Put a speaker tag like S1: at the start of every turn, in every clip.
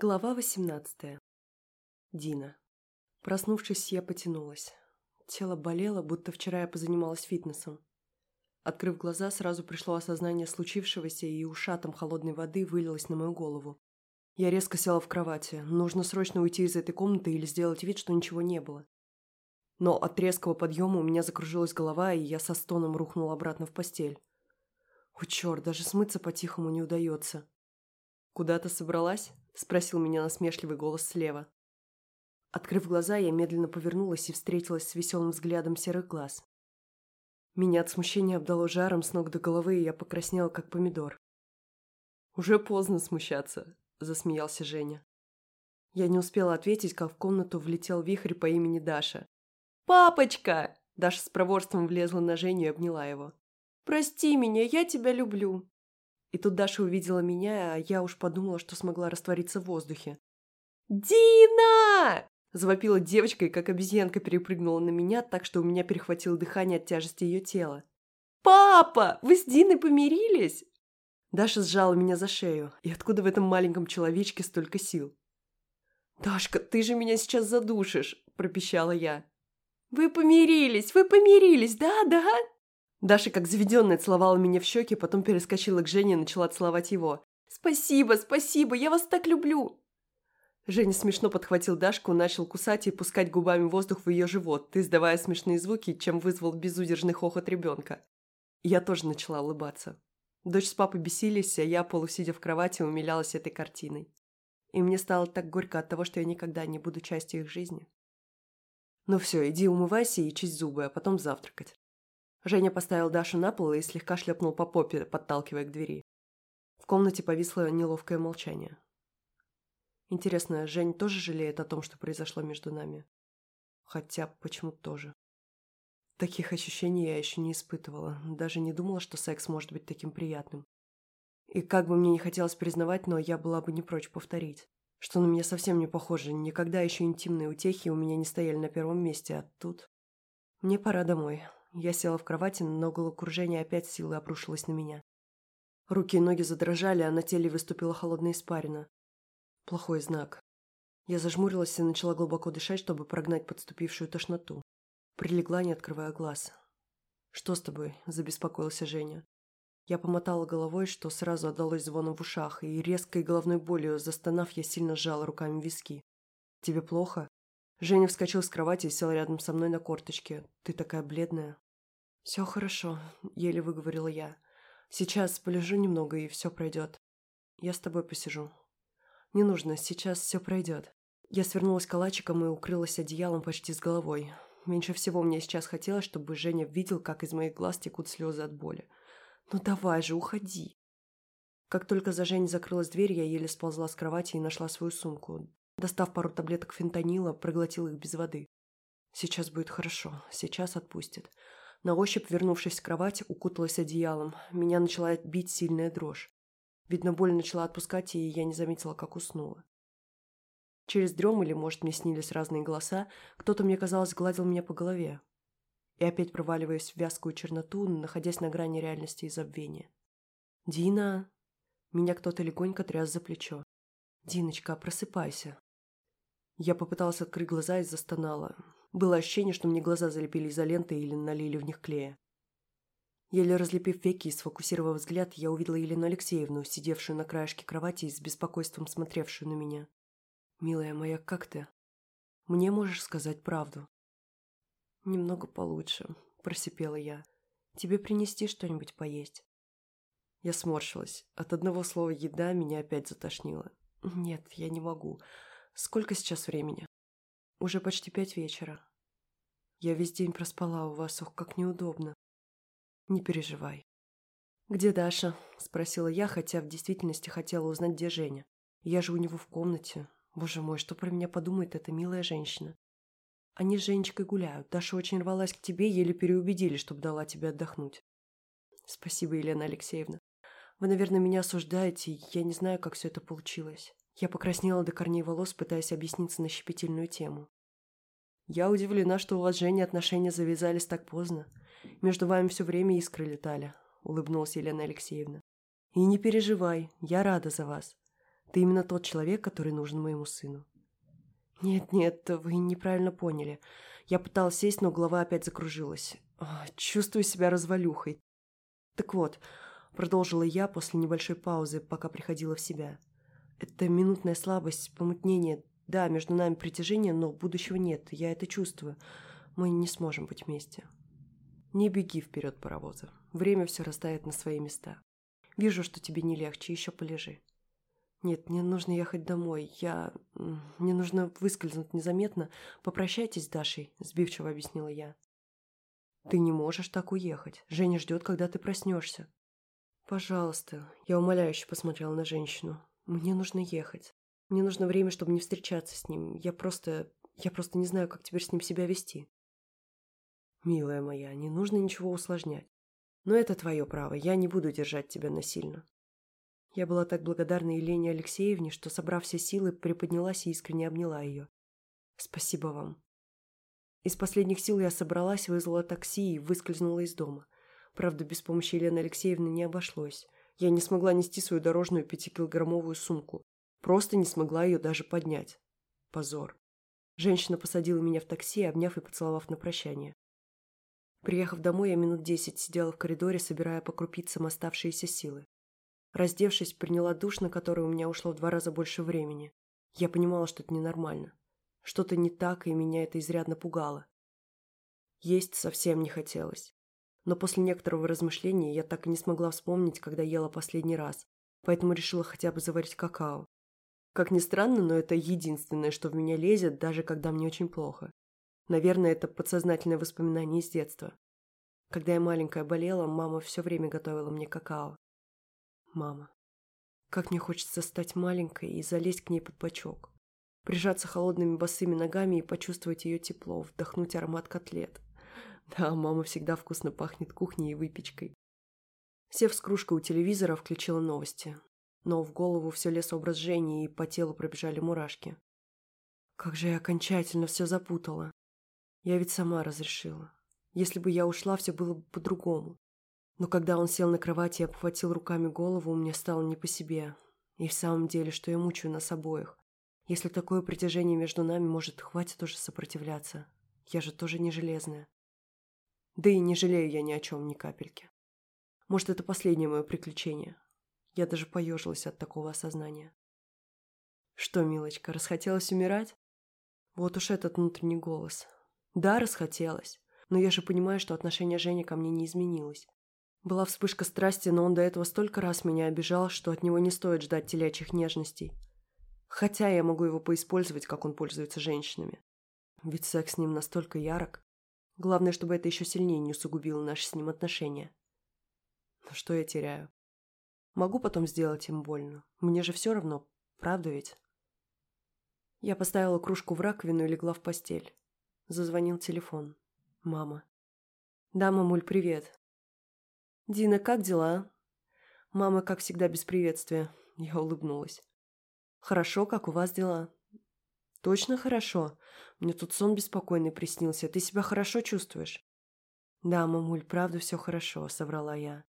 S1: Глава 18. Дина. Проснувшись, я потянулась. Тело болело, будто вчера я позанималась фитнесом. Открыв глаза, сразу пришло осознание случившегося, и ушатом холодной воды вылилось на мою голову. Я резко села в кровати. Нужно срочно уйти из этой комнаты или сделать вид, что ничего не было. Но от резкого подъема у меня закружилась голова, и я со стоном рухнула обратно в постель. О, черт, даже смыться по-тихому не удается. «Куда ты собралась?» – спросил меня насмешливый голос слева. Открыв глаза, я медленно повернулась и встретилась с веселым взглядом серых глаз. Меня от смущения обдало жаром с ног до головы, и я покраснела, как помидор. «Уже поздно смущаться», – засмеялся Женя. Я не успела ответить, как в комнату влетел вихрь по имени Даша. «Папочка!» – Даша с проворством влезла на Женю и обняла его. «Прости меня, я тебя люблю!» И тут Даша увидела меня, а я уж подумала, что смогла раствориться в воздухе. «Дина!» – завопила девочка и как обезьянка перепрыгнула на меня, так что у меня перехватило дыхание от тяжести ее тела. «Папа, вы с Диной помирились?» Даша сжала меня за шею. И откуда в этом маленьком человечке столько сил? «Дашка, ты же меня сейчас задушишь!» – пропищала я. «Вы помирились! Вы помирились! Да, да!» Даша, как заведенная, целовала меня в щеки, потом перескочила к Жене и начала целовать его. «Спасибо, спасибо, я вас так люблю!» Женя смешно подхватил Дашку, начал кусать и пускать губами воздух в ее живот, издавая смешные звуки, чем вызвал безудержный хохот ребенка. Я тоже начала улыбаться. Дочь с папой бесились, а я, полусидя в кровати, умилялась этой картиной. И мне стало так горько от того, что я никогда не буду частью их жизни. Ну все, иди умывайся и чисть зубы, а потом завтракать. Женя поставил Дашу на пол и слегка шлепнул по попе, подталкивая к двери. В комнате повисло неловкое молчание. Интересно, Жень тоже жалеет о том, что произошло между нами? Хотя, почему тоже? Таких ощущений я еще не испытывала, даже не думала, что секс может быть таким приятным. И как бы мне не хотелось признавать, но я была бы не прочь повторить, что на меня совсем не похоже, никогда еще интимные утехи у меня не стояли на первом месте, а тут... Мне пора домой. Я села в кровати, но головокружение опять силой обрушилось на меня. Руки и ноги задрожали, а на теле выступила холодная испарина. Плохой знак. Я зажмурилась и начала глубоко дышать, чтобы прогнать подступившую тошноту. Прилегла, не открывая глаз. «Что с тобой?» – забеспокоился Женя. Я помотала головой, что сразу отдалось звоном в ушах, и резкой головной болью, застонав, я сильно сжала руками виски. «Тебе плохо?» Женя вскочил с кровати и сел рядом со мной на корточке. «Ты такая бледная». «Все хорошо», – еле выговорила я. «Сейчас полежу немного, и все пройдет. Я с тобой посижу». «Не нужно, сейчас все пройдет». Я свернулась калачиком и укрылась одеялом почти с головой. Меньше всего мне сейчас хотелось, чтобы Женя видел, как из моих глаз текут слезы от боли. «Ну давай же, уходи!» Как только за Женей закрылась дверь, я еле сползла с кровати и нашла свою сумку. Достав пару таблеток фентанила, проглотила их без воды. Сейчас будет хорошо, сейчас отпустит. На ощупь, вернувшись в кровать, укуталась одеялом. Меня начала бить сильная дрожь. Видно, боль начала отпускать, и я не заметила, как уснула. Через дрем или, может, мне снились разные голоса, кто-то, мне казалось, гладил меня по голове. И опять проваливаясь в вязкую черноту, находясь на грани реальности и забвения. «Дина!» Меня кто-то легонько тряс за плечо. «Диночка, просыпайся!» Я попыталась открыть глаза и застонала. Было ощущение, что мне глаза залепили изолентой или налили в них клея. Еле разлепив веки и сфокусировав взгляд, я увидела Елену Алексеевну, сидевшую на краешке кровати и с беспокойством смотревшую на меня. «Милая моя, как ты? Мне можешь сказать правду?» «Немного получше», – просипела я. «Тебе принести что-нибудь поесть?» Я сморщилась. От одного слова «еда» меня опять затошнило. «Нет, я не могу. Сколько сейчас времени?» «Уже почти пять вечера. Я весь день проспала у вас, ох, как неудобно. Не переживай». «Где Даша?» – спросила я, хотя в действительности хотела узнать, где Женя. «Я же у него в комнате, Боже мой, что про меня подумает эта милая женщина? Они с Женечкой гуляют. Даша очень рвалась к тебе, еле переубедили, чтобы дала тебе отдохнуть. Спасибо, Елена Алексеевна. Вы, наверное, меня осуждаете, я не знаю, как все это получилось. Я покраснела до корней волос, пытаясь объясниться на щепетильную тему. Я удивлена, что у вас, Женя, отношения завязались так поздно. Между вами все время искры летали, улыбнулась Елена Алексеевна. И не переживай, я рада за вас. Ты именно тот человек, который нужен моему сыну». «Нет-нет, вы неправильно поняли. Я пыталась сесть, но голова опять закружилась. Чувствую себя развалюхой. Так вот, продолжила я после небольшой паузы, пока приходила в себя. Это минутная слабость, помутнение. Да, между нами притяжение, но будущего нет. Я это чувствую. Мы не сможем быть вместе. Не беги вперед паровоза. Время все расставит на свои места. Вижу, что тебе не легче, еще полежи. Нет, мне нужно ехать домой. Я... Мне нужно выскользнуть незаметно. Попрощайтесь с Дашей, сбивчиво объяснила я. Ты не можешь так уехать. Женя ждет, когда ты проснешься. Пожалуйста. Я умоляюще посмотрела на женщину. Мне нужно ехать. Мне нужно время, чтобы не встречаться с ним. Я просто... Я просто не знаю, как теперь с ним себя вести. Милая моя, не нужно ничего усложнять. Но это твое право. Я не буду держать тебя насильно. Я была так благодарна Елене Алексеевне, что, собрав все силы, приподнялась и искренне обняла ее. «Спасибо вам». Из последних сил я собралась, вызвала такси и выскользнула из дома. Правда, без помощи Елены Алексеевны не обошлось. Я не смогла нести свою дорожную пятикилограммовую сумку. Просто не смогла ее даже поднять. Позор. Женщина посадила меня в такси, обняв и поцеловав на прощание. Приехав домой, я минут десять сидела в коридоре, собирая по крупицам оставшиеся силы. Раздевшись, приняла душ, на который у меня ушло в два раза больше времени. Я понимала, что это ненормально. Что-то не так, и меня это изрядно пугало. Есть совсем не хотелось. Но после некоторого размышления я так и не смогла вспомнить, когда ела последний раз, поэтому решила хотя бы заварить какао. Как ни странно, но это единственное, что в меня лезет, даже когда мне очень плохо. Наверное, это подсознательное воспоминание из детства. Когда я маленькая болела, мама все время готовила мне какао. Мама. Как мне хочется стать маленькой и залезть к ней под бочок. Прижаться холодными босыми ногами и почувствовать ее тепло, вдохнуть аромат котлет. Да, мама всегда вкусно пахнет кухней и выпечкой. Сев с кружкой у телевизора, включила новости. Но в голову все лез образ Жени, и по телу пробежали мурашки. Как же я окончательно все запутала. Я ведь сама разрешила. Если бы я ушла, все было бы по-другому. Но когда он сел на кровати и обхватил руками голову, мне стало не по себе. И в самом деле, что я мучаю нас обоих. Если такое притяжение между нами, может, хватит уже сопротивляться. Я же тоже не железная. Да и не жалею я ни о чем, ни капельки. Может, это последнее мое приключение. Я даже поежилась от такого осознания. Что, милочка, расхотелось умирать? Вот уж этот внутренний голос. Да, расхотелось. Но я же понимаю, что отношение Жени ко мне не изменилось. Была вспышка страсти, но он до этого столько раз меня обижал, что от него не стоит ждать телячьих нежностей. Хотя я могу его поиспользовать, как он пользуется женщинами. Ведь секс с ним настолько ярок. Главное, чтобы это еще сильнее не усугубило наши с ним отношения. Но что я теряю? Могу потом сделать им больно. Мне же все равно, правда ведь? Я поставила кружку в раковину и легла в постель. Зазвонил телефон. Мама. «Да, мамуль, привет. «Дина, как дела?» Мама, как всегда, без приветствия. Я улыбнулась. «Хорошо, как у вас дела?» «Точно хорошо? Мне тут сон беспокойный приснился. Ты себя хорошо чувствуешь?» «Да, мамуль, правда все хорошо», — соврала я.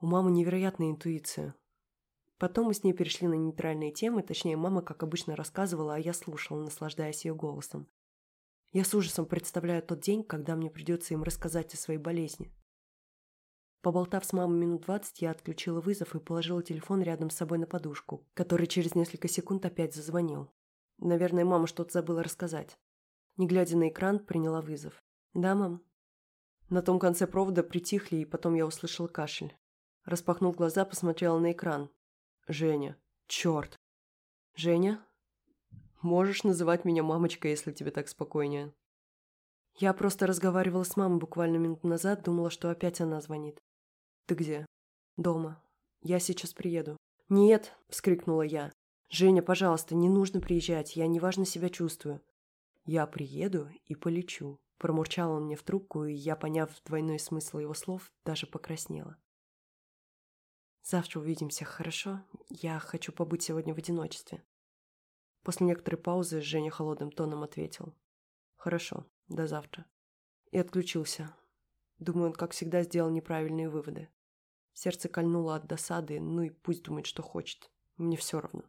S1: У мамы невероятная интуиция. Потом мы с ней перешли на нейтральные темы, точнее, мама, как обычно, рассказывала, а я слушала, наслаждаясь ее голосом. Я с ужасом представляю тот день, когда мне придется им рассказать о своей болезни. Поболтав с мамой минут двадцать, я отключила вызов и положила телефон рядом с собой на подушку, который через несколько секунд опять зазвонил. Наверное, мама что-то забыла рассказать. Не глядя на экран, приняла вызов. «Да, мам?» На том конце провода притихли, и потом я услышала кашель. Распахнув глаза, посмотрела на экран. «Женя. Черт!» «Женя?» «Можешь называть меня мамочкой, если тебе так спокойнее». Я просто разговаривала с мамой буквально минуту назад, думала, что опять она звонит. «Ты где?» «Дома. Я сейчас приеду». «Нет!» – вскрикнула я. «Женя, пожалуйста, не нужно приезжать, я неважно себя чувствую». «Я приеду и полечу», – промурчал он мне в трубку, и я, поняв двойной смысл его слов, даже покраснела. «Завтра увидимся, хорошо? Я хочу побыть сегодня в одиночестве». После некоторой паузы Женя холодным тоном ответил. «Хорошо, до завтра». И отключился, Думаю, он, как всегда, сделал неправильные выводы. Сердце кольнуло от досады, ну и пусть думает, что хочет. Мне все равно.